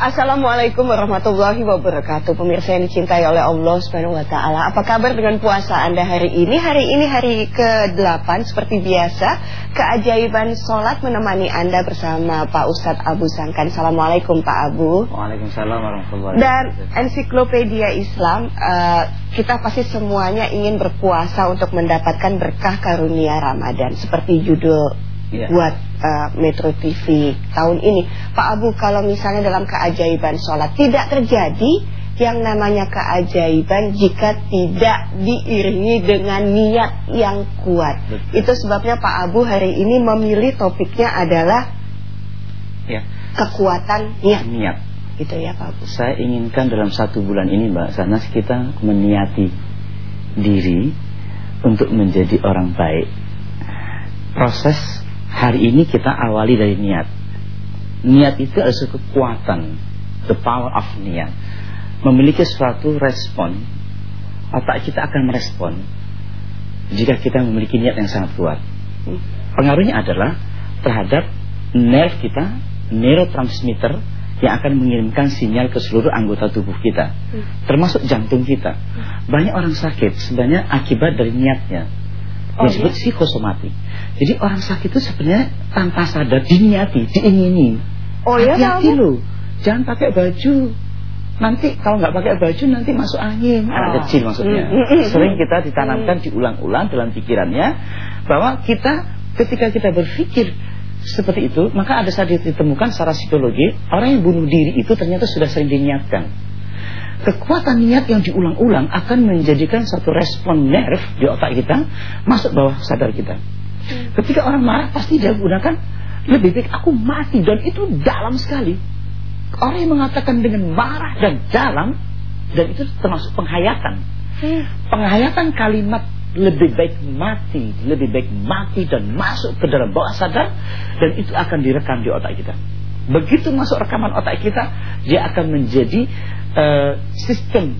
Assalamualaikum warahmatullahi wabarakatuh Pemirsa yang dicintai oleh Allah subhanahu wa ta'ala Apa kabar dengan puasa Anda hari ini? Hari ini hari ke-8 seperti biasa Keajaiban sholat menemani Anda bersama Pak Ustadz Abu Sangkan Assalamualaikum Pak Abu Waalaikumsalam warahmatullahi wabarakatuh Dan ensiklopedia Islam uh, Kita pasti semuanya ingin berpuasa untuk mendapatkan berkah karunia Ramadan Seperti judul ya. buat uh, Metro TV tahun ini. Pak Abu, kalau misalnya dalam keajaiban sholat tidak terjadi yang namanya keajaiban jika tidak diiringi dengan niat yang kuat. Betul. Itu sebabnya Pak Abu hari ini memilih topiknya adalah ya. kekuatan niat. Niat. Itu ya Pak Abu. Saya inginkan dalam satu bulan ini Mbak Sanas kita meniati diri untuk menjadi orang baik. Proses Hari ini kita awali dari niat. Niat itu adalah kekuatan, the power of niat. Memiliki suatu respon, otak kita akan merespon jika kita memiliki niat yang sangat kuat. Pengaruhnya adalah terhadap nerve kita, neurotransmitter yang akan mengirimkan sinyal ke seluruh anggota tubuh kita, termasuk jantung kita. Banyak orang sakit sebenarnya akibat dari niatnya oh, disebut iya? psikosomatik. Jadi orang sakit itu sebenarnya tanpa sadar diniati, diingini. Oh ya, hati-hati loh. Jangan pakai baju. Nanti kalau nggak pakai baju nanti masuk angin. Oh. Anak kecil maksudnya. Mm, mm, mm, Sering kita ditanamkan diulang-ulang dalam pikirannya bahwa kita ketika kita berpikir seperti itu, maka ada saat ditemukan secara psikologi orang yang bunuh diri itu ternyata sudah sering diniatkan kekuatan niat yang diulang-ulang akan menjadikan satu respon nerve di otak kita masuk bawah sadar kita. Hmm. Ketika orang marah pasti dia gunakan lebih baik aku mati dan itu dalam sekali. Orang yang mengatakan dengan marah dan dalam dan itu termasuk penghayatan. Hmm. Penghayatan kalimat lebih baik mati, lebih baik mati dan masuk ke dalam bawah sadar dan itu akan direkam di otak kita. Begitu masuk rekaman otak kita, dia akan menjadi uh, sistem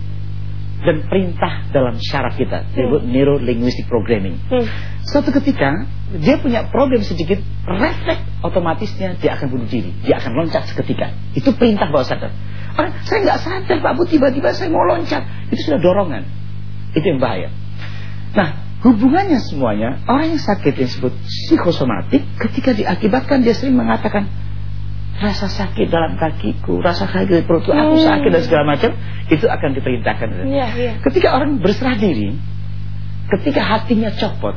dan perintah dalam syaraf kita disebut hmm. neuro linguistic programming. Hmm. Suatu ketika dia punya problem sedikit, refleks otomatisnya dia akan bunuh diri, dia akan loncat seketika. Itu perintah bawah sadar. Orang, saya nggak sadar Pak Bu tiba-tiba saya mau loncat, itu sudah dorongan. Itu yang bahaya. Nah, hubungannya semuanya orang yang sakit yang disebut psikosomatik ketika diakibatkan dia sering mengatakan rasa sakit dalam kakiku, rasa sakit di perutku, aku hmm. sakit dan segala macam, itu akan diperintahkan. Ya, ya. Ketika orang berserah diri, ketika hatinya copot,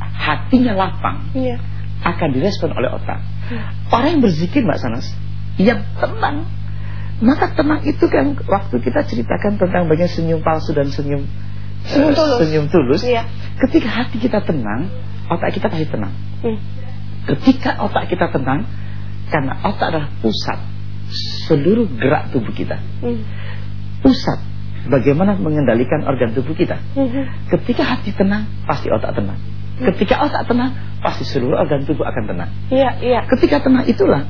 hatinya lapang, ya. akan direspon oleh otak. Ya. Orang yang berzikir Mbak Sanas, yang tenang, maka tenang itu kan waktu kita ceritakan tentang bagian senyum palsu dan senyum senyum uh, tulus. Senyum tulus. Ya. Ketika hati kita tenang, otak kita pasti tenang. Hmm. Ketika otak kita tenang, karena otak adalah pusat seluruh gerak tubuh kita. Hmm. Pusat bagaimana mengendalikan organ tubuh kita. Hmm. Ketika hati tenang, pasti otak tenang. Hmm. Ketika otak tenang, pasti seluruh organ tubuh akan tenang. Iya, iya. Ketika tenang itulah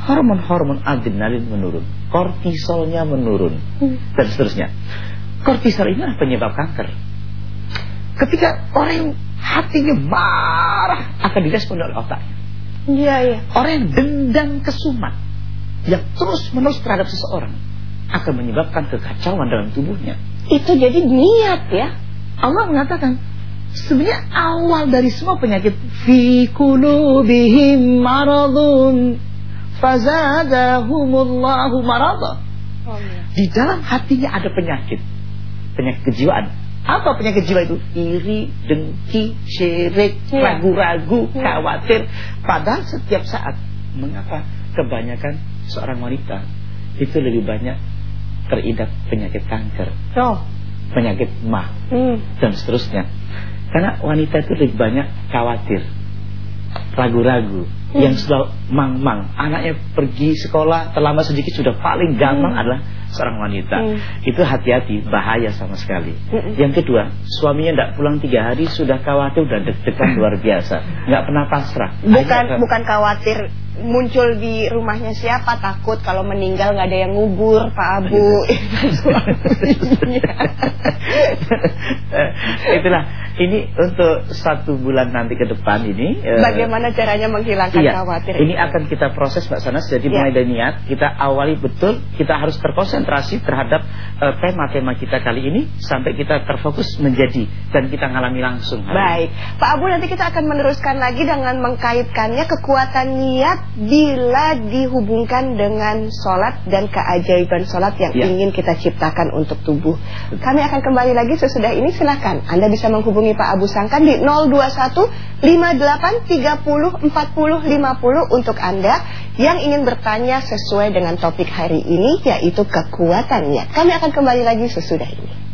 hormon-hormon adrenalin menurun, kortisolnya menurun, dan seterusnya. Kortisol ini adalah penyebab kanker. Ketika orang yang hatinya marah akan direspon oleh otaknya. Iya, iya. Orang yang dendam kesumat yang terus menerus terhadap seseorang akan menyebabkan kekacauan dalam tubuhnya. Itu jadi niat ya. Allah mengatakan sebenarnya awal dari semua penyakit fi qulubihim maradun fazadahumullahu marada. Oh, iya. Di dalam hatinya ada penyakit. Penyakit kejiwaan apa penyakit jiwa itu? Iri, dengki, syirik, iya. ragu-ragu, ya. khawatir. Padahal setiap saat, mengapa kebanyakan seorang wanita itu lebih banyak teridap penyakit kanker, oh. penyakit mah, hmm. dan seterusnya. Karena wanita itu lebih banyak khawatir, ragu-ragu, hmm. yang sudah mang-mang. Anaknya pergi sekolah terlambat sedikit sudah paling gampang hmm. adalah seorang wanita. Hmm. Itu hati-hati, bahaya sama sekali. Hmm. Yang kedua, suaminya tidak pulang tiga hari sudah khawatir, sudah deg-degan luar biasa, nggak pernah pasrah. Bukan Akhirnya, bukan khawatir muncul di rumahnya siapa takut kalau meninggal nggak ada yang ngubur Pak Abu. Itulah. Ini untuk satu bulan nanti ke depan ini eh, bagaimana caranya menghilangkan iya, khawatir ini itu? akan kita proses Mbak Sanas. Jadi ya. mulai dari niat kita awali betul kita harus terkonsentrasi terhadap eh, tema-tema uh, kita kali ini sampai kita terfokus menjadi dan kita ngalami langsung baik ini. Pak Abu nanti kita akan meneruskan lagi dengan mengkaitkannya kekuatan niat bila dihubungkan dengan sholat dan keajaiban sholat yang ya. ingin kita ciptakan untuk tubuh kami akan kembali lagi sesudah ini silahkan Anda bisa menghubungi menghubungi Pak Abu Sangkan di 021 58 30 40 50 untuk Anda yang ingin bertanya sesuai dengan topik hari ini yaitu kekuatannya. Kami akan kembali lagi sesudah ini.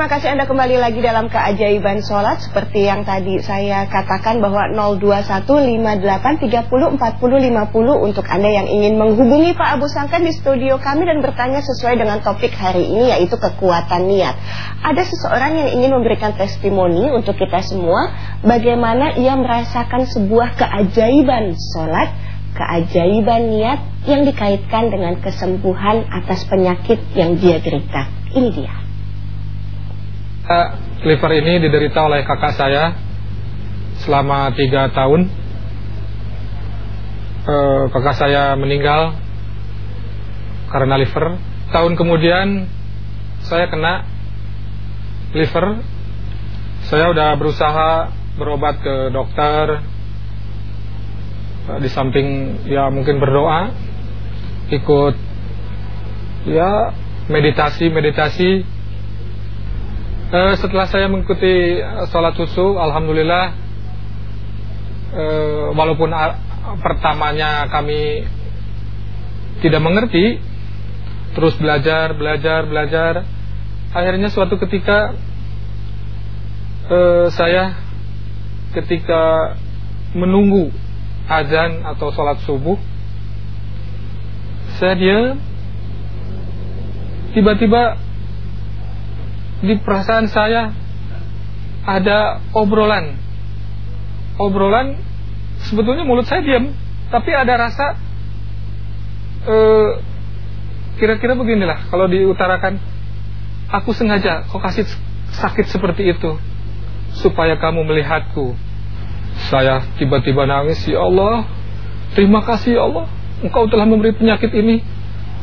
Terima kasih Anda kembali lagi dalam keajaiban sholat. Seperti yang tadi saya katakan bahwa 02158304050 Untuk Anda yang ingin menghubungi Pak Abu Sangkan di studio kami Dan bertanya sesuai dengan topik hari ini yaitu kekuatan niat. Ada seseorang yang ingin memberikan testimoni untuk kita semua Bagaimana ia merasakan sebuah keajaiban sholat Keajaiban niat yang dikaitkan dengan kesembuhan atas penyakit yang dia derita. Ini dia liver ini diderita oleh kakak saya selama tiga tahun. E, kakak saya meninggal karena liver. Tahun kemudian saya kena liver. Saya udah berusaha berobat ke dokter. Di samping ya mungkin berdoa, ikut ya meditasi meditasi Uh, setelah saya mengikuti uh, sholat susu, alhamdulillah, uh, walaupun uh, pertamanya kami tidak mengerti, terus belajar, belajar, belajar, akhirnya suatu ketika uh, saya ketika menunggu azan atau sholat subuh, saya diam, tiba-tiba di perasaan saya ada obrolan. Obrolan sebetulnya mulut saya diam, tapi ada rasa eh, kira-kira beginilah kalau diutarakan aku sengaja kau kasih sakit seperti itu supaya kamu melihatku. Saya tiba-tiba nangis, ya Allah, terima kasih ya Allah, Engkau telah memberi penyakit ini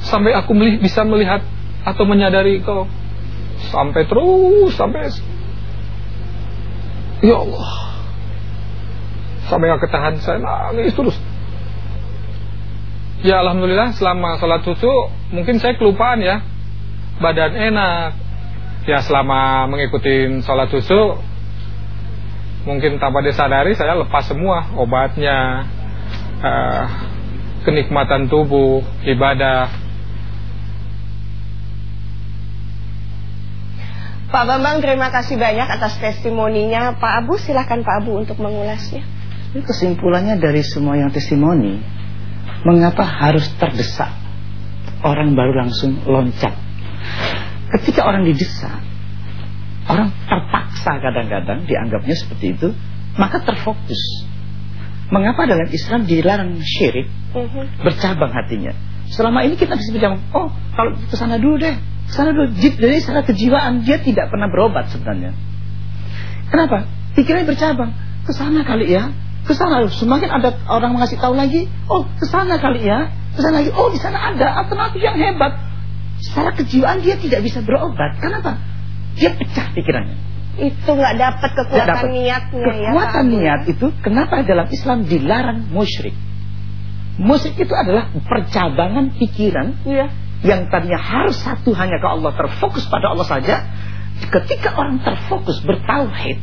sampai aku bisa melihat atau menyadari kau sampai terus sampai ya Allah. Sampai gak ketahan saya nangis terus. Ya Alhamdulillah selama sholat susu mungkin saya kelupaan ya. Badan enak. Ya selama mengikuti sholat susu mungkin tanpa disadari saya lepas semua obatnya uh, kenikmatan tubuh ibadah Pak Bambang terima kasih banyak atas testimoninya. Pak Abu silahkan Pak Abu untuk mengulasnya. Kesimpulannya dari semua yang testimoni Mengapa harus terdesak Orang baru langsung loncat? Ketika orang didesak Orang terpaksa kadang-kadang Dianggapnya seperti itu Maka terfokus. Mengapa dalam Islam dilarang syirik? Mhm. Bercabang hatinya. Selama ini kita bisa bilang Oh kalau ke sana dulu deh Sana dulu, dari secara kejiwaan dia tidak pernah berobat sebenarnya. Kenapa? Pikirannya bercabang. Ke sana kali ya. Ke sana semakin ada orang mengasih tahu lagi. Oh ke sana kali ya. Ke sana lagi. Oh di sana ada alternatif yang hebat. Secara kejiwaan dia tidak bisa berobat. Kenapa? Dia pecah pikirannya. Itu nggak dapat kekuatan gak dapet. niatnya kekuatan ya. Kekuatan niat itu kenapa dalam Islam dilarang musyrik? Musyrik itu adalah percabangan pikiran. Iya yang tadinya harus satu hanya ke Allah terfokus pada Allah saja ketika orang terfokus bertauhid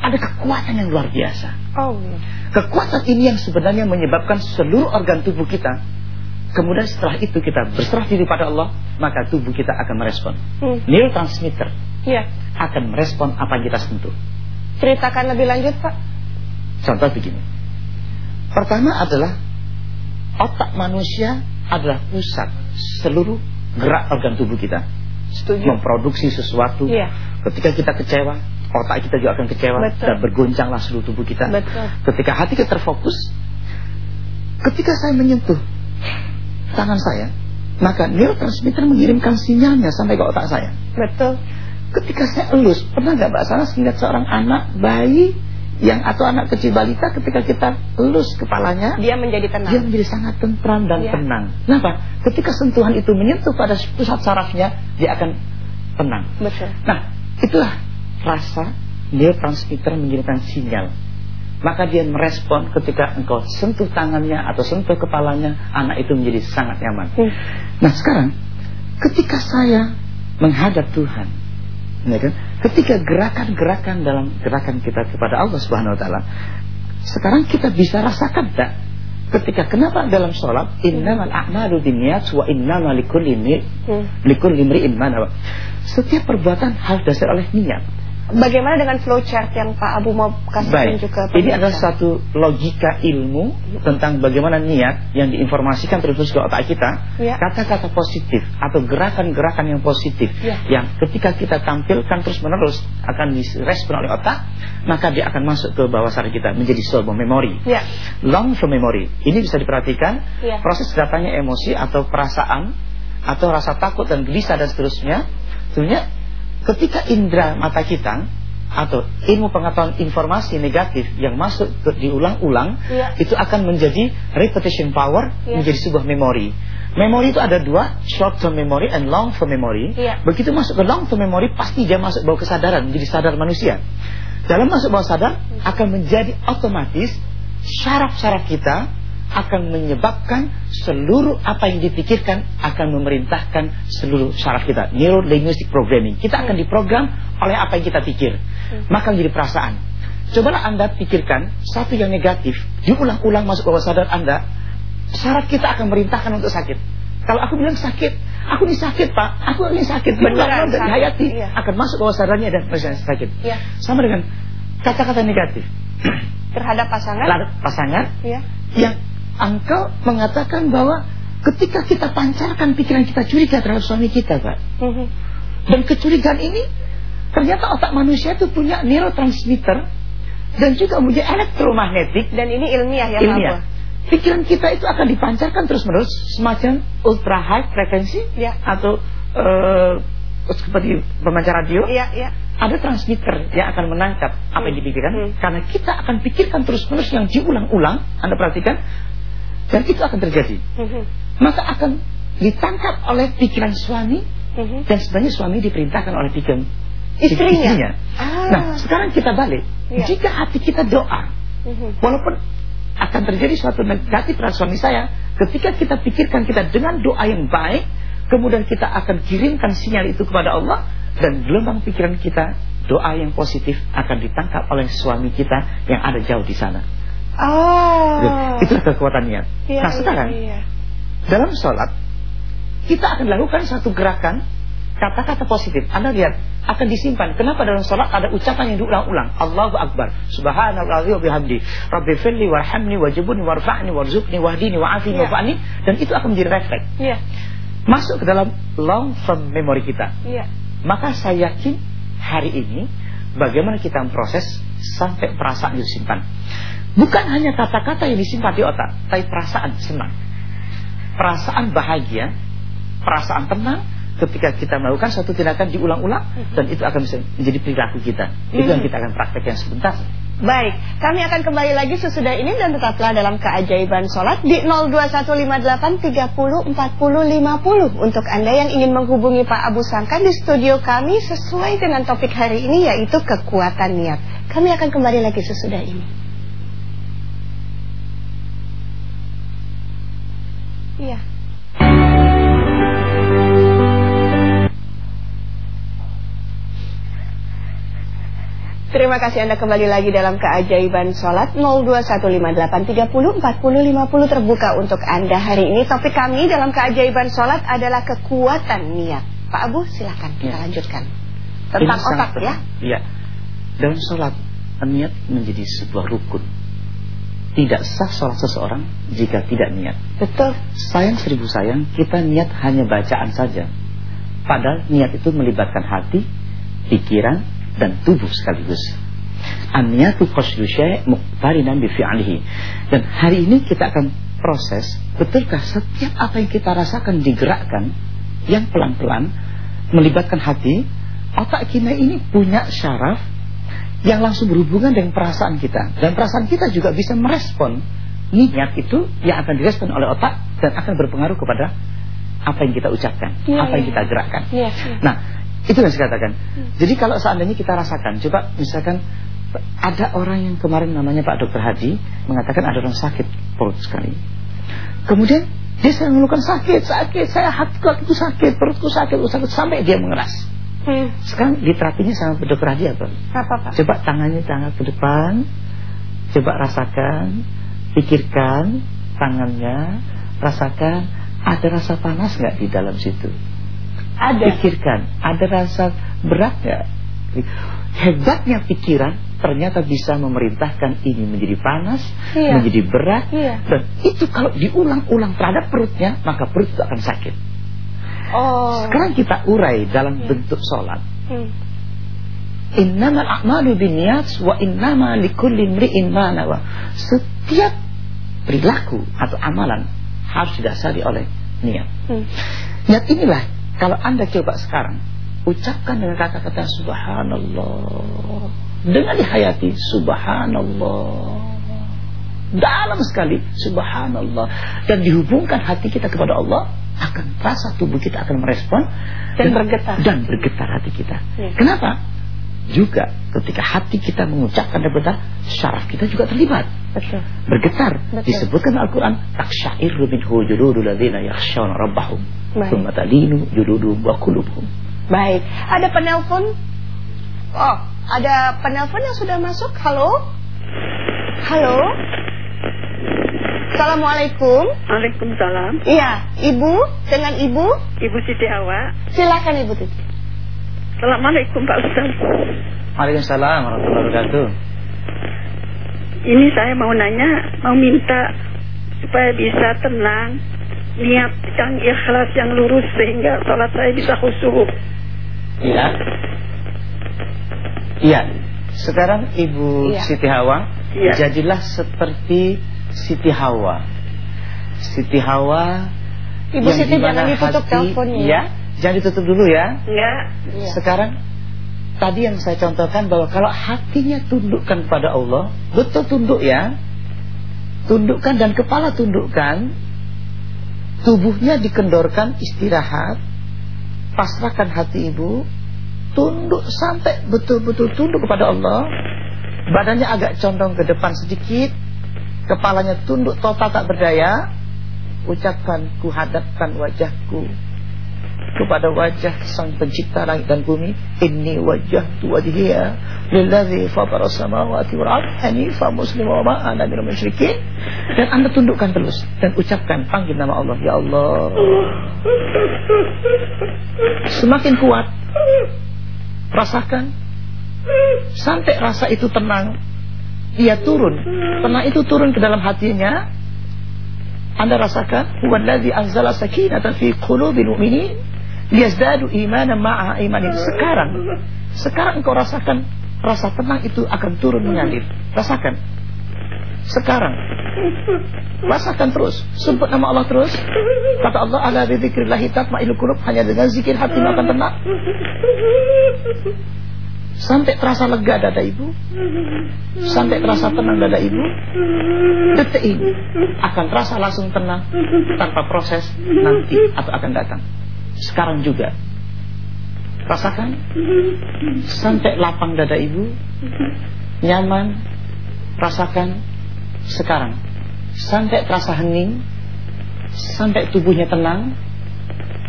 ada kekuatan yang luar biasa oh. kekuatan ini yang sebenarnya menyebabkan seluruh organ tubuh kita kemudian setelah itu kita berserah diri pada Allah maka tubuh kita akan merespon hmm. neurotransmitter yeah. akan merespon apa yang kita sentuh ceritakan lebih lanjut Pak contoh begini Pertama adalah otak manusia adalah pusat seluruh gerak organ tubuh kita. Setuju. Memproduksi sesuatu. Iya. Ketika kita kecewa, otak kita juga akan kecewa Betul. dan bergoncanglah seluruh tubuh kita. Betul. Ketika hati kita terfokus, ketika saya menyentuh tangan saya, maka neurotransmitter mengirimkan sinyalnya sampai ke otak saya. Betul. Ketika saya elus, pernah nggak Mbak Sarah melihat seorang anak bayi yang atau anak kecil balita ketika kita elus kepalanya, Dia menjadi tenang. dia menjadi sangat tentram dan Ya. tenang. Kenapa? Ketika sentuhan itu menyentuh pada pusat sarafnya, dia akan tenang. Betul. Nah, itulah rasa neurotransmitter mengirimkan sinyal. Maka dia merespon ketika engkau sentuh tangannya atau sentuh kepalanya, anak itu menjadi sangat nyaman. Hmm. Nah sekarang, ketika saya menghadap Tuhan, ya kan? ketika gerakan-gerakan dalam gerakan kita kepada Allah Subhanahu Wa Taala, sekarang kita bisa rasakan tak? Ketika kenapa dalam sholat innamal a'malu binniyat wa innamal likulli Hmm. imri'in ma. Setiap perbuatan harus dasar oleh niat. Bagaimana dengan flowchart yang Pak Abu mau kasih Baik, tunjuk ke ini pemirsa? adalah satu logika ilmu tentang bagaimana niat yang diinformasikan terus ke otak kita. Ya. Kata-kata positif atau gerakan-gerakan yang positif Ya. yang ketika kita tampilkan terus-menerus akan direspon oleh otak, maka dia akan masuk ke bawah sadar kita menjadi sebuah memori. Ya. Long term memory. Ini bisa diperhatikan Ya. proses datangnya emosi atau perasaan atau rasa takut dan gelisah dan seterusnya. Sebenarnya ketika indera mata kita atau ilmu pengetahuan informasi negatif yang masuk ke diulang-ulang Ya. itu akan menjadi repetition power Ya. menjadi sebuah memori. Memori itu ada dua, short term memory and long term memory. Ya. Begitu masuk ke long term memory pasti dia masuk bawah kesadaran menjadi sadar manusia. Dalam masuk bawah sadar akan menjadi otomatis syaraf-syaraf kita akan menyebabkan seluruh apa yang dipikirkan akan memerintahkan seluruh syaraf kita. Neuro linguistic programming. Kita akan diprogram oleh apa yang kita pikir. Maka menjadi perasaan. Cobalah Anda pikirkan satu yang negatif, diulang-ulang masuk bawah sadar Anda, syaraf kita akan merintahkan untuk sakit. Kalau aku bilang sakit, aku ini sakit pak, aku ini sakit, Beneran Beneran dari sakit, hayati iya. akan masuk bawah sadarnya dan merasa sakit. Iya. Sama dengan kata-kata negatif. Terhadap pasangan? Lalu pasangan Ya. yang engkau mengatakan bahwa ketika kita pancarkan pikiran kita curiga terhadap suami kita, Pak. Mhm. Dan kecurigaan ini ternyata otak manusia itu punya neurotransmitter dan juga punya elektromagnetik Dan ini ilmiah ya Pak ilmiah. Pikiran kita itu akan dipancarkan terus-menerus semacam ultra high frekuensi Ya. atau eh, seperti pemancar radio. Iya, iya. Ada transmitter yang akan menangkap apa yang dipikirkan Hmm. karena kita akan pikirkan terus-menerus yang diulang-ulang. Anda perhatikan dan itu akan terjadi. Mhm. Maka akan ditangkap oleh pikiran suami Mhm. dan sebenarnya suami diperintahkan oleh pikiran Istrinya? Ah. Nah, sekarang kita balik. Iya. Jika hati kita doa, Mhm. walaupun akan terjadi suatu negatif terhadap suami saya, ketika kita pikirkan kita dengan doa yang baik, kemudian kita akan kirimkan sinyal itu kepada Allah dan gelombang pikiran kita doa yang positif akan ditangkap oleh suami kita yang ada jauh di sana. Oh. Itulah kekuatan niat. Iya, nah sekarang iya, iya. dalam sholat kita akan lakukan satu gerakan kata-kata positif. Anda lihat akan disimpan. Kenapa dalam sholat ada ucapan yang diulang-ulang? Allahu Akbar. Subhanallah wa bihamdi. Rabbi firli warhamni wajibuni warfa'ni warzuqni wahdini wa'afini Iya. wa'fa'ni. Dan itu akan menjadi refleks. Iya. Masuk ke dalam long term memory kita. Iya. Maka saya yakin hari ini bagaimana kita memproses sampai perasaan itu disimpan. Bukan hanya kata-kata yang disimpan di otak, tapi perasaan senang. Perasaan bahagia, perasaan tenang ketika kita melakukan suatu tindakan diulang-ulang dan itu akan bisa menjadi perilaku kita. Itu yang kita akan praktekkan sebentar. Baik, kami akan kembali lagi sesudah ini dan tetaplah dalam keajaiban sholat di 02158304050 untuk Anda yang ingin menghubungi Pak Abu Sangkan di studio kami sesuai dengan topik hari ini yaitu kekuatan niat. Kami akan kembali lagi sesudah ini. Iya. Terima kasih Anda kembali lagi dalam keajaiban sholat 02158304050 terbuka untuk Anda hari ini. Topik kami dalam keajaiban sholat adalah kekuatan niat. Pak Abu silakan kita Ya. lanjutkan. Tentang Ini otak ya. Iya. Dalam sholat niat menjadi sebuah rukun. Tidak sah sholat seseorang jika tidak niat. Betul. Sayang seribu sayang, kita niat hanya bacaan saja. Padahal niat itu melibatkan hati, pikiran, dan tubuh sekaligus. An-niyatu syai' muqtarinan bi fi'lihi. Dan hari ini kita akan proses betulkah setiap apa yang kita rasakan digerakkan yang pelan-pelan melibatkan hati, otak kita ini punya syaraf yang langsung berhubungan dengan perasaan kita dan perasaan kita juga bisa merespon niat itu yang akan direspon oleh otak dan akan berpengaruh kepada apa yang kita ucapkan, ya, apa ya. yang kita gerakkan. Ya, ya. Nah, itu yang saya katakan. Hmm. Jadi kalau seandainya kita rasakan, coba misalkan ada orang yang kemarin namanya Pak Dokter Haji mengatakan ada orang sakit perut sekali. Kemudian dia saya mengeluhkan sakit, sakit, saya hatiku sakit, perutku sakit, sakit sampai dia mengeras. Hmm. Sekarang diterapinya sama dokter Hadi apa? Apa Pak? Coba tangannya tangan ke depan, coba rasakan, pikirkan tangannya, rasakan ada rasa panas nggak di dalam situ? Ada. Pikirkan, ada rasa berat nggak? Hebatnya pikiran ternyata bisa memerintahkan ini menjadi panas, iya. menjadi berat, iya. dan itu kalau diulang-ulang terhadap perutnya, maka perut itu akan sakit. Oh. Sekarang kita urai dalam ya. bentuk sholat. Hmm. Innamal a'malu binniyat wa innama likulli imri'in ma nawa. Setiap perilaku atau amalan harus didasari oleh niat. Hmm. Niat inilah kalau Anda coba sekarang ucapkan dengan kata-kata subhanallah dengan dihayati subhanallah dalam sekali subhanallah dan dihubungkan hati kita kepada Allah akan rasa tubuh kita akan merespon dan, dan bergetar dan bergetar hati kita. Ya. Kenapa? Juga ketika hati kita mengucapkan dan bergetar, syaraf kita juga terlibat. Betul. Bergetar. Betul. Disebutkan Al-Qur'an, "Taksyairu minhu juludul ladzina yakhshawna rabbahum, tsumma talinu juluduhum wa qulubuhum." Baik. Ada penelpon? Oh, ada penelpon yang sudah masuk. Halo? Halo? Assalamualaikum. Waalaikumsalam. Iya, Ibu dengan Ibu? Ibu Siti Hawa. Silakan Ibu Siti. Assalamualaikum Pak Ustaz. Waalaikumsalam warahmatullahi wabarakatuh. Ini saya mau nanya, mau minta supaya bisa tenang, niat yang ikhlas yang lurus sehingga sholat saya bisa khusyuk. Iya. Iya. Sekarang Ibu iya. Siti Hawa, iya. jadilah seperti Siti Hawa. Siti Hawa Ibu Siti jangan ditutup teleponnya. Ya, jangan ditutup dulu ya. Ya. Sekarang tadi yang saya contohkan bahwa kalau hatinya tundukkan pada Allah, betul tunduk ya. Tundukkan dan kepala tundukkan. Tubuhnya dikendorkan istirahat. Pasrahkan hati ibu. Tunduk sampai betul-betul tunduk kepada Allah. Badannya agak condong ke depan sedikit kepalanya tunduk total tak berdaya. Ucapkan ku hadapkan wajahku kepada wajah sang pencipta langit dan bumi. Inni wajah wajhiya lillazi fatara samawati wal ardh hanifa muslima wa ma ana minal musyrikin. Dan anda tundukkan terus dan ucapkan panggil nama Allah ya Allah. Semakin kuat rasakan. Sampai rasa itu tenang dia turun. Pernah itu turun ke dalam hatinya. Anda rasakan, huwallazi anzala sakinatan fi qulubil mu'minin liyazdadu imanan ma'a imanin. Sekarang, sekarang engkau rasakan rasa tenang itu akan turun mengalir. Rasakan. Sekarang. Rasakan terus. Sebut nama Allah terus. Kata Allah, ala bidzikrillah tatma'innul qulub. Hanya dengan zikir hati akan tenang. Sampai terasa lega dada ibu. Sampai terasa tenang dada ibu. Detik ini Akan terasa langsung tenang Tanpa proses nanti atau akan datang. Sekarang juga. Rasakan? Sampai lapang dada ibu. Nyaman? Rasakan? Sekarang. Sampai terasa hening? Sampai tubuhnya tenang?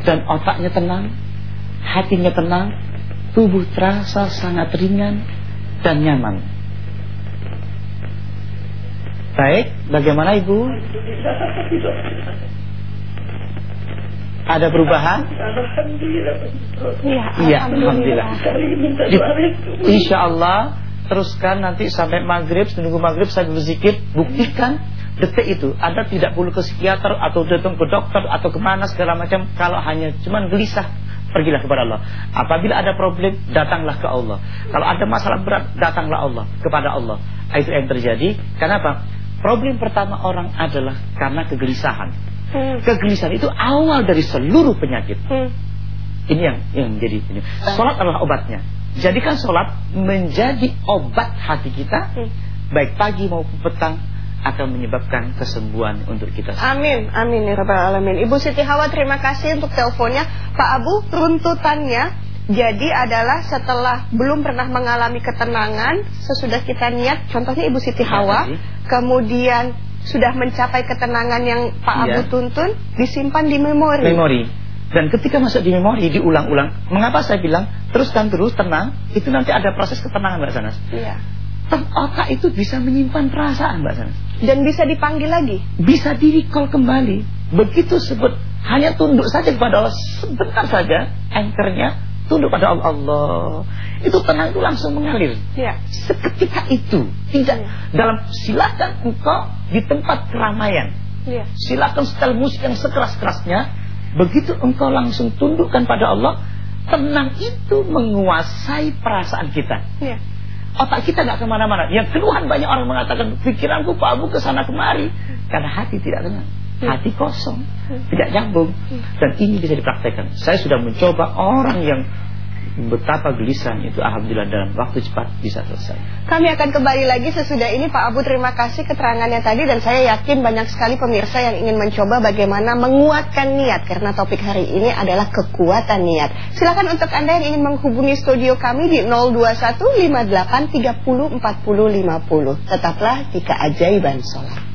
Dan otaknya tenang? Hatinya tenang tubuh terasa sangat ringan dan nyaman. Baik, bagaimana Ibu? Ada perubahan? Iya, ya, Alhamdulillah. Insya Allah teruskan nanti sampai maghrib, menunggu maghrib saya berzikir, buktikan detik itu Anda tidak perlu ke psikiater atau datang ke dokter atau ke mana segala macam kalau hanya cuman gelisah pergilah kepada Allah. Apabila ada problem, datanglah ke Allah. Kalau ada masalah berat, datanglah Allah kepada Allah. Itu yang terjadi. Kenapa? Problem pertama orang adalah karena kegelisahan. Hmm. Kegelisahan itu awal dari seluruh penyakit. Hmm. Ini yang yang menjadi ini. Salat adalah obatnya. Jadikan salat menjadi obat hati kita, hmm. baik pagi maupun petang akan menyebabkan kesembuhan untuk kita. Amin, amin ya rabbal alamin. Ibu Siti Hawa terima kasih untuk teleponnya. Pak Abu, runtutannya jadi adalah setelah belum pernah mengalami ketenangan, sesudah kita niat, contohnya Ibu Siti Hawa, ya, kemudian sudah mencapai ketenangan yang Pak ya. Abu tuntun, disimpan di memori. Memori. Dan ketika masuk di memori diulang-ulang, mengapa saya bilang teruskan terus tenang, itu nanti ada proses ketenangan Mbak Sanas. Iya. Otak itu bisa menyimpan perasaan Mbak Sanas. Dan bisa dipanggil lagi? Bisa di-recall kembali. Begitu sebut hanya tunduk saja kepada Allah sebentar saja anchornya tunduk pada Allah. Allah. Itu tenang itu langsung mengalir. Ya. Seketika itu tidak ya. dalam silakan engkau di tempat keramaian. Ya. Silakan setel musik yang sekeras-kerasnya. Begitu engkau langsung tundukkan pada Allah, tenang itu menguasai perasaan kita. Ya. Otak kita nggak ke mana-mana. Yang keluhan banyak orang mengatakan pikiranku Pak Abu ke sana kemari karena hati tidak tenang. Hati kosong, tidak nyambung. Ya. Dan ini bisa dipraktekkan. Saya sudah mencoba orang yang betapa gelisahnya itu alhamdulillah dalam waktu cepat bisa selesai. Kami akan kembali lagi sesudah ini Pak Abu terima kasih keterangannya tadi dan saya yakin banyak sekali pemirsa yang ingin mencoba bagaimana menguatkan niat karena topik hari ini adalah kekuatan niat. Silakan untuk Anda yang ingin menghubungi studio kami di 02158304050. Tetaplah di keajaiban sholat.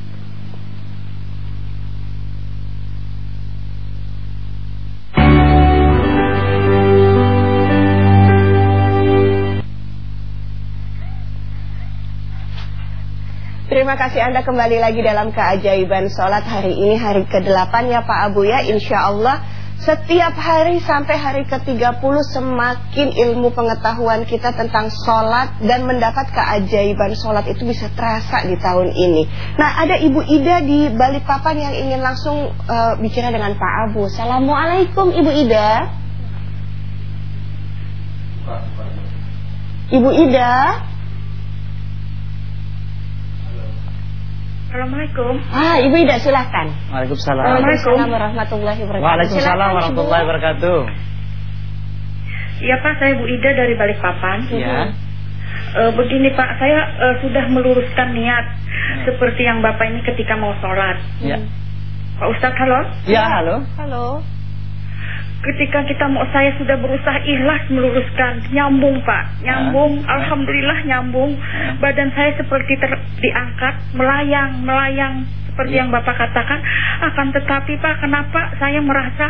Terima kasih Anda kembali lagi dalam keajaiban sholat hari ini hari ke-8 ya Pak Abu ya Insya Allah setiap hari sampai hari ke-30 semakin ilmu pengetahuan kita tentang sholat dan mendapat keajaiban sholat itu bisa terasa di tahun ini. Nah ada Ibu Ida di Balikpapan yang ingin langsung uh, bicara dengan Pak Abu. Assalamualaikum Ibu Ida. Ibu Ida. Assalamualaikum. Ah, Ibu Ida silahkan. Waalaikumsalam. Waalaikumsalam warahmatullahi wabarakatuh. Waalaikumsalam warahmatullahi wabarakatuh. Iya Pak, saya Bu Ida dari Balikpapan. Iya. E, begini Pak, saya e, sudah meluruskan niat hmm. seperti yang Bapak ini ketika mau sholat. Iya. Pak Ustadz, halo? Iya, halo. Halo ketika kita mau saya sudah berusaha ikhlas meluruskan. Nyambung pak. Nyambung. Uh, alhamdulillah nyambung. Uh, badan saya seperti ter, diangkat melayang melayang. Seperti yeah. yang bapak katakan. Akan tetapi pak kenapa saya merasa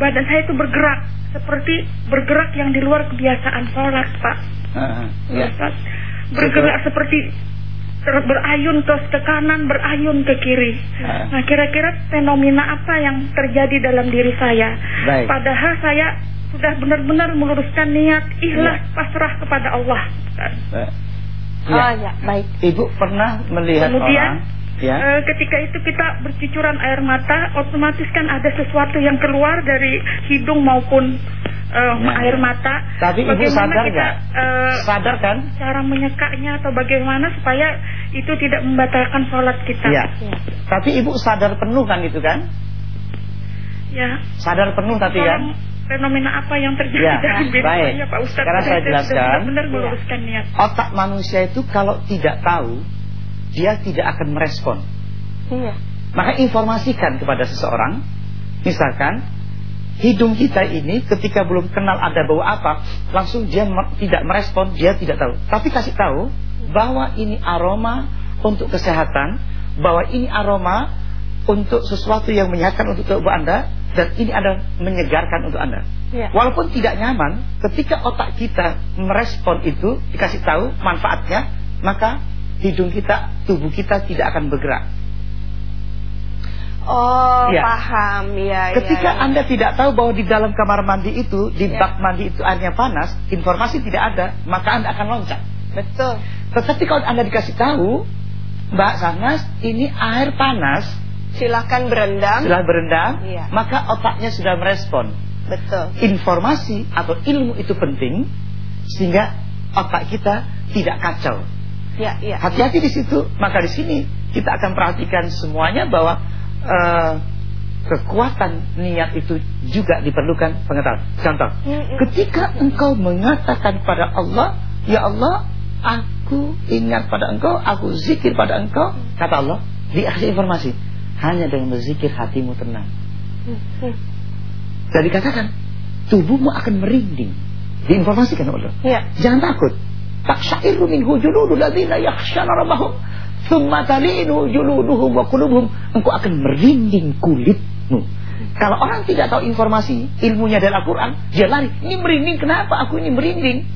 badan saya itu bergerak? Seperti bergerak yang di luar kebiasaan sholat pak. Uh, yeah. bergerak seperti berayun terus ke kanan, berayun ke kiri. Nah, nah kira-kira fenomena apa yang terjadi dalam diri saya? Baik. Padahal saya sudah benar-benar meluruskan niat ikhlas ya. pasrah kepada Allah. Ya. Oh ya, baik. Ibu pernah melihat Kemudian, orang Ya. E, ketika itu kita bercucuran air mata, otomatis kan ada sesuatu yang keluar dari hidung maupun uh, ya. air mata. Tapi bagaimana ibu sadar kita, uh, sadar kan? Cara menyekaknya atau bagaimana supaya itu tidak membatalkan sholat kita. Ya. ya. Tapi ibu sadar penuh kan itu kan? Ya. Sadar penuh tapi kan? Fenomena apa yang terjadi ya, dalam diri baik. saya Pak Ustadz? Sekarang saya jelaskan. Benar meluruskan niat. Otak manusia itu kalau tidak tahu, dia tidak akan merespon. Iya. Maka informasikan kepada seseorang, misalkan hidung kita ini ketika belum kenal ada bau apa, langsung dia tidak merespon, dia tidak tahu. Tapi kasih tahu bahwa ini aroma untuk kesehatan, bahwa ini aroma untuk sesuatu yang menyehatkan untuk tubuh Anda dan ini ada menyegarkan untuk Anda. Ya. Walaupun tidak nyaman, ketika otak kita merespon itu dikasih tahu manfaatnya, maka hidung kita, tubuh kita tidak akan bergerak. Oh, ya. paham ya. Ketika ya, ya. Anda tidak tahu bahwa di dalam kamar mandi itu, di ya. bak mandi itu airnya panas, informasi tidak ada, maka Anda akan loncat. Betul. Tetapi kalau Anda dikasih tahu, Mbak Sanas, ini air panas, Silakan berendam. sudah berendam, Iya. maka otaknya sudah merespon. Betul. Informasi atau ilmu itu penting sehingga otak kita tidak kacau. Ya, ya. Hati-hati di situ. Maka di sini kita akan perhatikan semuanya bahwa eh, kekuatan niat itu juga diperlukan pengetahuan. Contoh, Mm-mm. ketika engkau mengatakan pada Allah, ya Allah, aku ingat pada engkau, aku zikir pada engkau, kata Allah, dikasih informasi. Hanya dengan berzikir hatimu tenang. Dan dikatakan, tubuhmu akan merinding. Diinformasikan oleh Allah. Ya. Jangan takut. Taksyairu minhu juludul ladzina yakhshana rabbahum. Thumma talinu juluduhum wa qulubuhum. Engkau akan merinding kulitmu. Kalau orang tidak tahu informasi ilmunya dari Al-Quran, dia lari. Ini merinding, kenapa aku ini merinding?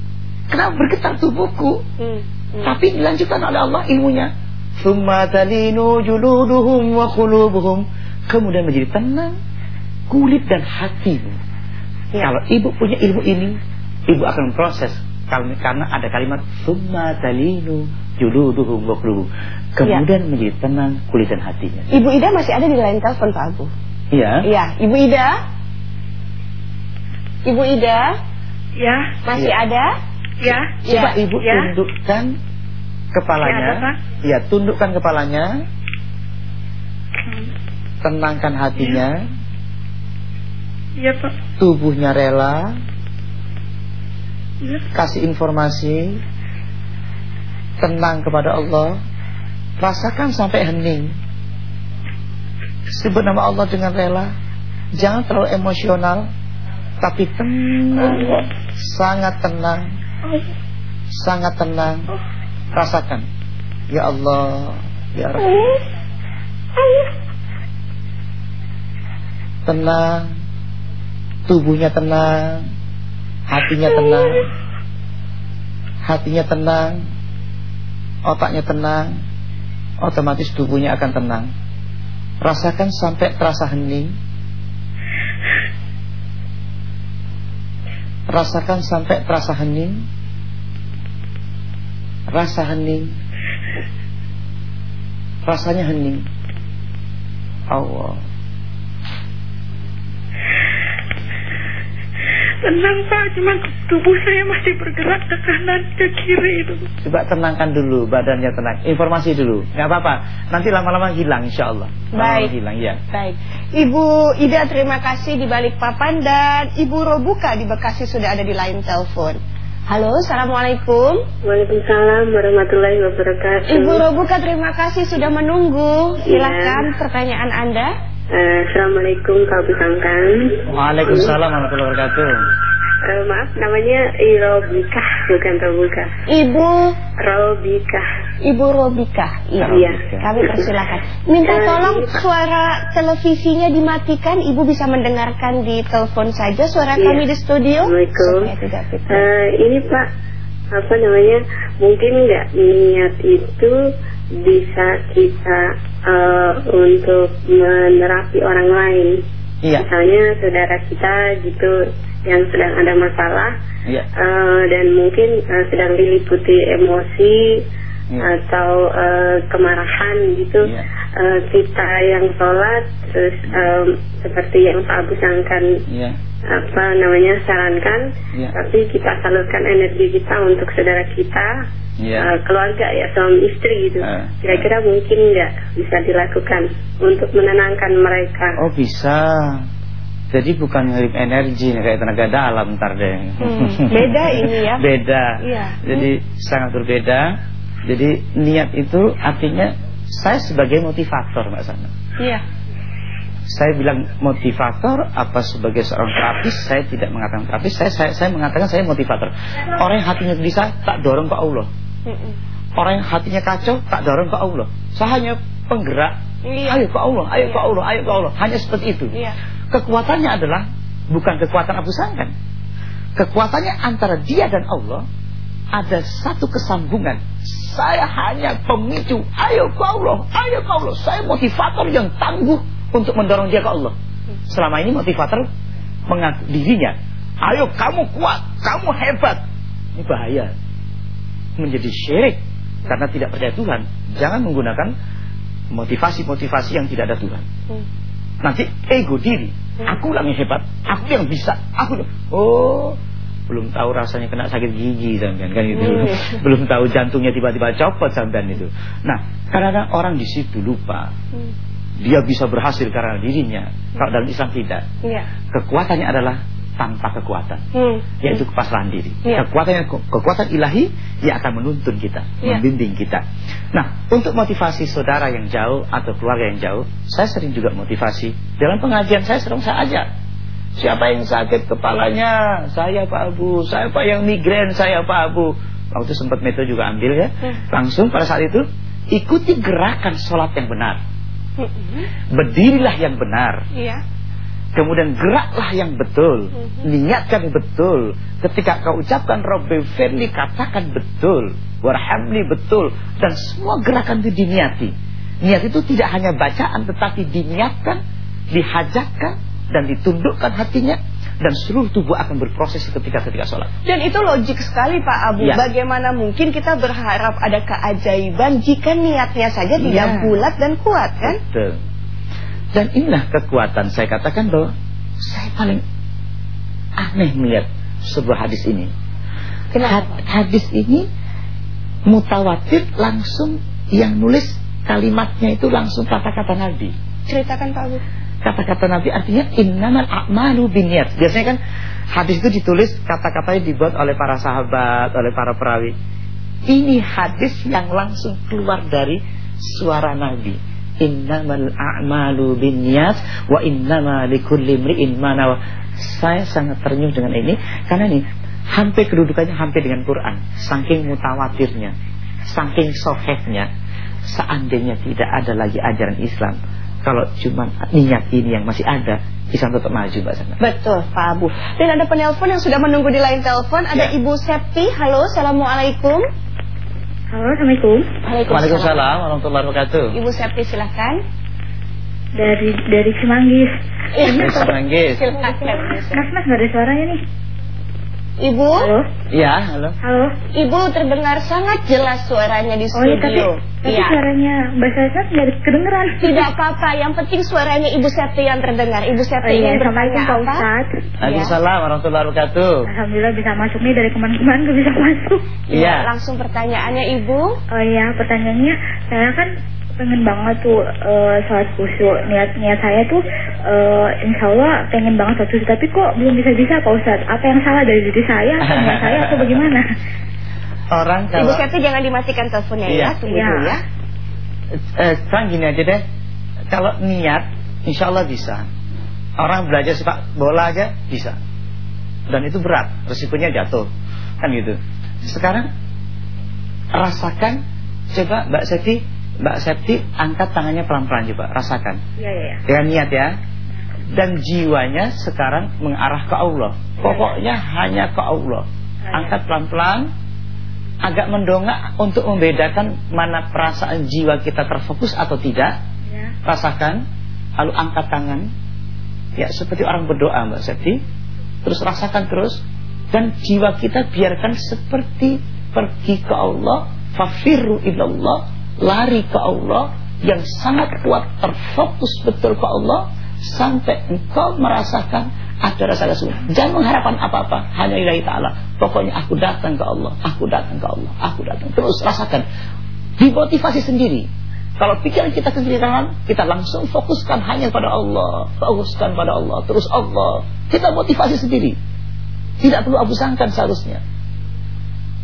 Kenapa bergetar tubuhku? Hmm, hmm. Tapi dilanjutkan oleh Allah ilmunya. Thumma talinu juluduhum wa qulubuhum. Kemudian menjadi tenang kulit dan hatimu. Ya. Kalau ibu punya ilmu ini, ibu akan proses karena ada kalimat summa talinu juluduhum wa qulubuhum. Kemudian menjadi tenang kulit dan hatinya. Ibu Ida masih ada di lain telepon Pak Abu. Iya. Iya, Ibu Ida. Ibu Ida Ya, masih Iya. ada? ya. Coba Ya. ibu Ya. tundukkan kepalanya. Ya. Ya, tundukkan kepalanya, tenangkan hatinya, Iya, Pak. tubuhnya rela, Ya. Kasih informasi, tenang kepada Allah, rasakan sampai hening. Sebut nama Allah dengan rela, jangan terlalu emosional, tapi tenang, sangat tenang, sangat tenang, rasakan. Ya Allah, ya Rahman. Tenang, tubuhnya tenang, hatinya tenang, hatinya tenang, otaknya tenang, otomatis tubuhnya akan tenang. Rasakan sampai terasa hening. Rasakan sampai terasa hening. Rasa hening. Rasanya hening. Allah. Tenang, Pak. Cuma tubuh saya masih bergerak ke kanan, ke kiri itu. Coba tenangkan dulu badannya tenang. Informasi dulu. nggak apa-apa. Nanti lama-lama hilang insya Allah. Baik. hilang ya. Baik. Ibu Ida terima kasih di balik papan dan Ibu Robuka di Bekasi sudah ada di line telepon. Halo, Assalamualaikum. Waalaikumsalam warahmatullahi wabarakatuh. Ibu Robuka terima kasih sudah menunggu. Silakan pertanyaan Anda. Eh, Assalamualaikum Kak Pisangkan. Waalaikumsalam warahmatullahi wabarakatuh. Eh, maaf namanya Irobikah bukan Robukah. Ibu Robikah. Ibu Robika. Iya. Iya. Kami persilakan. Minta Eh, tolong ini- suara televisinya dimatikan. Ibu bisa mendengarkan di telepon saja suara Iya. kami di studio. Assalamualaikum. Eh, ini Pak apa namanya mungkin nggak niat itu bisa kita eh, untuk menerapi orang lain. Iya. Misalnya saudara kita gitu yang sedang ada masalah Iya. Eh, dan mungkin eh, sedang diliputi emosi Iya. atau eh, kemarahan gitu Iya. Eh, kita yang sholat terus em, seperti yang Pak Abu sangkan Iya. apa namanya sarankan Iya. tapi kita salurkan energi kita untuk saudara kita Iya. eh, keluarga ya suami istri gitu Eh. kira-kira mungkin nggak bisa dilakukan untuk menenangkan mereka Oh bisa. Jadi bukan ngirim energi kayak tenaga dalam ntar deh. Hmm, beda ini ya. Beda. Iya. Jadi sangat berbeda. Jadi niat itu artinya saya sebagai motivator Mbak Sana. Iya. Saya bilang motivator apa sebagai seorang terapis saya tidak mengatakan terapis saya saya, saya mengatakan saya motivator. Orang yang hatinya bisa tak dorong ke Allah. Orang yang hatinya kacau tak dorong ke Allah. Saya hanya penggerak. Iya. Ayo ke Allah, ayo ke Iya. Allah, ayo ke Allah. Hanya seperti itu. Iya. Kekuatannya adalah bukan kekuatan Abu Sangkan. Kekuatannya antara dia dan Allah ada satu kesambungan. Saya hanya pemicu. Ayo ke Allah, ayo ke Allah. Saya motivator yang tangguh untuk mendorong dia ke Allah. Selama ini motivator mengaku dirinya. Ayo kamu kuat, kamu hebat. Ini bahaya. menjadi syirik karena tidak percaya Tuhan, jangan menggunakan motivasi-motivasi yang tidak ada Tuhan. Nanti ego diri, aku yang hebat, aku yang bisa, aku oh belum tahu rasanya kena sakit gigi sampean kan itu hmm. belum tahu jantungnya tiba-tiba copot sampean itu nah kadang-kadang orang di situ lupa hmm. dia bisa berhasil karena dirinya kalau dalam Islam tidak ya. kekuatannya adalah tanpa kekuatan hmm. yaitu kepasrahan diri ya. kekuatannya kekuatan ilahi yang akan menuntun kita ya. membimbing kita nah untuk motivasi saudara yang jauh atau keluarga yang jauh saya sering juga motivasi dalam pengajian saya sering saya ajak siapa yang sakit kepalanya? Saya Pak Abu. Saya Pak yang migrain? Saya Pak Abu. Waktu sempat metode juga ambil ya. Hmm. langsung pada saat itu ikuti gerakan sholat yang benar. Hmm. berdirilah yang benar. Iya. Kemudian geraklah yang betul. Mm-hmm. Niatkan betul. Ketika kau ucapkan Robbi Firli katakan betul. Warhamli betul. Dan semua gerakan itu diniati. Niat itu tidak hanya bacaan Tetapi diniatkan Dihajatkan Dan ditundukkan hatinya dan seluruh tubuh akan berproses ketika ketika sholat. Dan itu logik sekali Pak Abu. Ya. Bagaimana mungkin kita berharap ada keajaiban jika niatnya saja tidak ya. bulat dan kuat kan? Betul. Dan inilah kekuatan saya katakan bahwa saya paling aneh melihat sebuah hadis ini. Kenapa? Hadis ini mutawatir langsung yang nulis kalimatnya itu langsung kata-kata Nabi. Ceritakan Pak Abu. Kata-kata Nabi artinya innamal a'malu binniyat. Biasanya kan hadis itu ditulis kata-katanya dibuat oleh para sahabat, oleh para perawi. Ini hadis yang langsung keluar dari suara Nabi innamal a'malu binniyat wa innama likulli imri'in ma. Saya sangat ternyuh dengan ini karena ini hampir kedudukannya hampir dengan Quran, saking mutawatirnya, saking sohehnya. Seandainya tidak ada lagi ajaran Islam, kalau cuma niat ini yang masih ada, Islam tetap maju Mbak Sana. Betul Pak Abu. Dan ada penelpon yang sudah menunggu di lain telepon, ada ya. Ibu Septi. Halo, Assalamualaikum. Halo, Assalamualaikum. Waalaikumsalam warahmatullahi wabarakatuh. Ibu Septi silahkan. Dari dari Cimanggis. Dari Cimanggis. Mas, mas nggak ada suaranya nih. Ibu? Halo? Iya, halo. Halo. Ibu terdengar sangat jelas suaranya di studio. Oh, tapi, tapi ya. suaranya Mbak Sasa nggak kedengeran. Tidak apa-apa, yang penting suaranya Ibu Septi yang terdengar. Ibu Septi oh, iya, bertanya apa? Ustaz. Waalaikumsalam warahmatullahi wabarakatuh. Alhamdulillah bisa masuk nih dari kemarin-kemarin bisa masuk. Iya. Ya, langsung pertanyaannya Ibu. Oh iya, pertanyaannya saya kan pengen banget tuh uh, salat khusyuk. Niat niat saya tuh uh, insya Allah pengen banget salat khusyuk. Tapi kok belum bisa bisa Pak Ustadz? Apa yang salah dari diri saya? Atau niat saya? Atau bagaimana? Orang kalau Ibu Septi jangan dimatikan teleponnya iya. ya tunggu iya. dulu ya. Eh, sekarang gini aja deh. Kalau niat insya Allah bisa. Orang belajar sepak bola aja bisa. Dan itu berat. Resikonya jatuh. Kan gitu. Sekarang rasakan coba Mbak Septi Mbak Septi angkat tangannya pelan-pelan coba rasakan. Iya iya. Ya. Dengan niat ya. Dan jiwanya sekarang mengarah ke Allah. Ya, Pokoknya ya. hanya ke Allah. Ya, angkat pelan-pelan agak mendongak untuk membedakan mana perasaan jiwa kita terfokus atau tidak. Ya. Rasakan lalu angkat tangan. Ya seperti orang berdoa Mbak Septi. Terus rasakan terus dan jiwa kita biarkan seperti pergi ke Allah, fafirru ilallah lari ke Allah yang sangat kuat terfokus betul ke Allah sampai engkau merasakan ada rasa rasul. Jangan mengharapkan apa-apa, hanya ilahi taala. Pokoknya aku datang ke Allah, aku datang ke Allah, aku datang. Terus rasakan. Dimotivasi sendiri. Kalau pikiran kita ke kiri kanan, kita langsung fokuskan hanya pada Allah, fokuskan pada Allah, terus Allah. Kita motivasi sendiri. Tidak perlu abu sangkan seharusnya.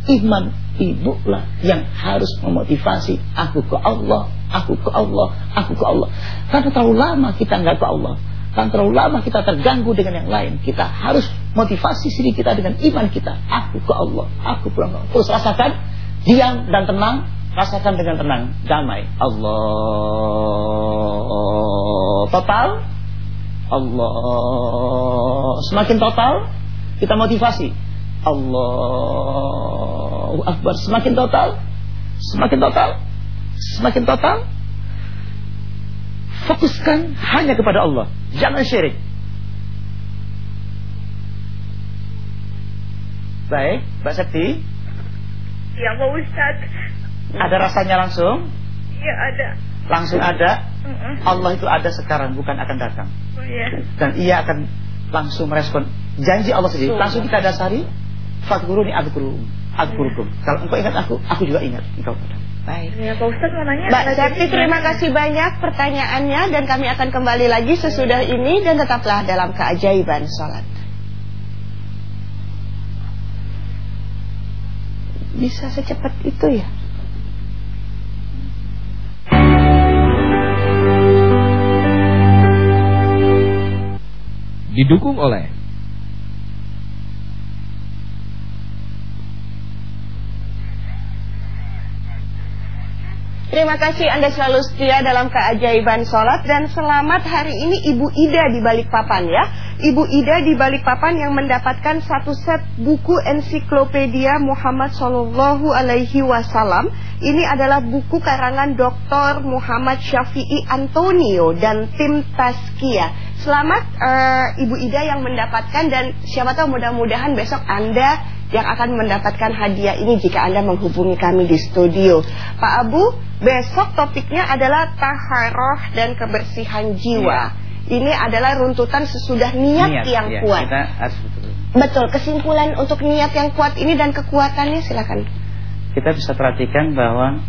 Iman ibu lah yang harus memotivasi aku ke Allah, aku ke Allah, aku ke Allah. Karena terlalu lama kita nggak ke Allah, karena terlalu lama kita terganggu dengan yang lain. Kita harus motivasi diri kita dengan iman kita. Aku ke Allah, aku ke Allah. Terus rasakan diam dan tenang, rasakan dengan tenang, damai. Allah total, Allah semakin total, kita motivasi. Allahu Akbar semakin total semakin total semakin total fokuskan hanya kepada Allah jangan syirik baik Mbak Sakti Ya Pak Ustaz. Ada rasanya langsung? Ya ada. Langsung ada. Allah itu ada sekarang, bukan akan datang. Oh ya. Dan ia akan langsung merespon janji Allah sendiri. Langsung kita dasari, Fakguruni adkurum, adkurukum. Kalau engkau ingat aku, aku juga ingat engkau. Baik. Ya Pak Ustaz. Mbak Sakti terima kasih banyak pertanyaannya dan kami akan kembali lagi sesudah ini dan tetaplah dalam keajaiban sholat. Bisa secepat itu ya? Didukung oleh Terima kasih Anda selalu setia dalam keajaiban sholat dan selamat hari ini Ibu Ida di Balikpapan ya. Ibu Ida di Balikpapan yang mendapatkan satu set buku ensiklopedia Muhammad Sallallahu Alaihi Wasallam. Ini adalah buku karangan Dr. Muhammad Syafi'i Antonio dan tim Taskia. Selamat eh, Ibu Ida yang mendapatkan dan siapa tahu mudah-mudahan besok Anda yang akan mendapatkan hadiah ini jika Anda menghubungi kami di studio. Pak Abu, besok topiknya adalah taharoh dan kebersihan jiwa. Ini adalah runtutan sesudah niat, yang ya, kuat. Kita harus betul. Betul, kesimpulan untuk niat yang kuat ini dan kekuatannya silakan. Kita bisa perhatikan bahwa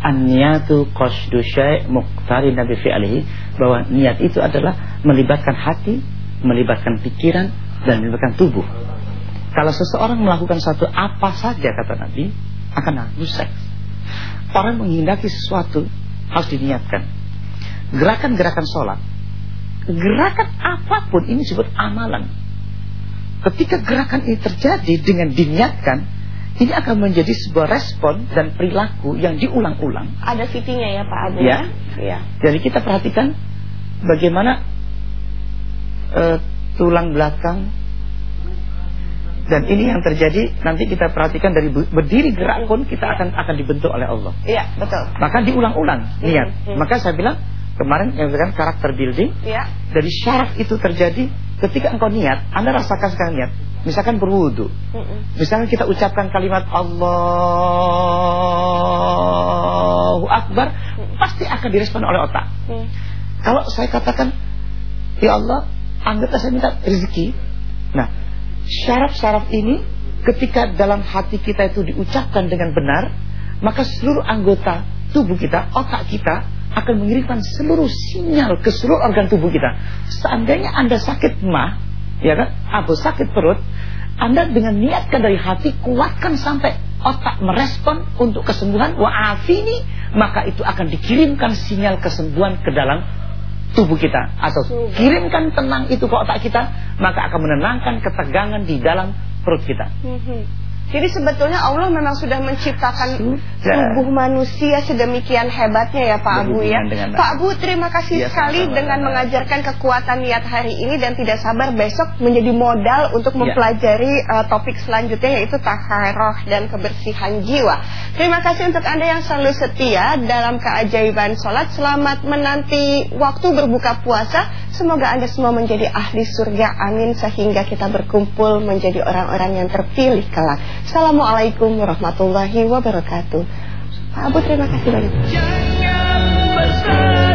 an-niyatu qasdu syai' muqtari nabi fi'alihi bahwa niat itu adalah melibatkan hati, melibatkan pikiran dan melibatkan tubuh. Kalau seseorang melakukan satu apa saja kata Nabi akan harus seks. Orang menghendaki sesuatu harus diniatkan. Gerakan-gerakan sholat, gerakan apa pun ini disebut amalan. Ketika gerakan ini terjadi dengan diniatkan, ini akan menjadi sebuah respon dan perilaku yang diulang-ulang. Ada fitinya ya Pak Abu Ya. ya? Jadi kita perhatikan bagaimana eh, tulang belakang dan ini yang terjadi nanti kita perhatikan dari be- berdiri gerak pun kita akan akan dibentuk oleh Allah. Iya, betul. Maka diulang-ulang niat. hmm. Maka saya bilang kemarin yang dikatakan karakter building Ya. dari syarat itu terjadi ketika engkau niat, Anda rasakan sekarang niat. Misalkan berwudu. Mm-mm. Misalkan kita ucapkan kalimat Allahu Akbar, pasti akan direspon oleh otak. Hmm. Kalau saya katakan, Ya Allah, anggaplah saya minta rezeki. Nah, syarat-syarat ini ketika dalam hati kita itu diucapkan dengan benar, maka seluruh anggota tubuh kita, otak kita akan mengirimkan seluruh sinyal ke seluruh organ tubuh kita. Seandainya Anda sakit mah, ya kan, atau sakit perut, Anda dengan niatkan dari hati kuatkan sampai otak merespon untuk kesembuhan wa'afini, maka itu akan dikirimkan sinyal kesembuhan ke dalam tubuh kita. Atau kirimkan tenang itu ke otak kita maka akan menenangkan ketegangan di dalam perut kita. Mhm. Jadi sebetulnya Allah memang sudah menciptakan Sudah. tubuh manusia sedemikian hebatnya ya Pak Abu ya. Pak Abu terima kasih Ya, sekali sama-sama. dengan mengajarkan kekuatan niat hari ini dan tidak sabar besok menjadi modal untuk Ya. mempelajari uh, topik selanjutnya yaitu taharoh dan kebersihan jiwa. Terima kasih untuk Anda yang selalu setia dalam keajaiban sholat. Selamat menanti waktu berbuka puasa. Semoga Anda semua menjadi ahli surga. Amin. Sehingga kita berkumpul menjadi orang-orang yang terpilih kelak. Assalamualaikum warahmatullahi wabarakatuh. Pak Abu terima kasih banyak. Jangan berseri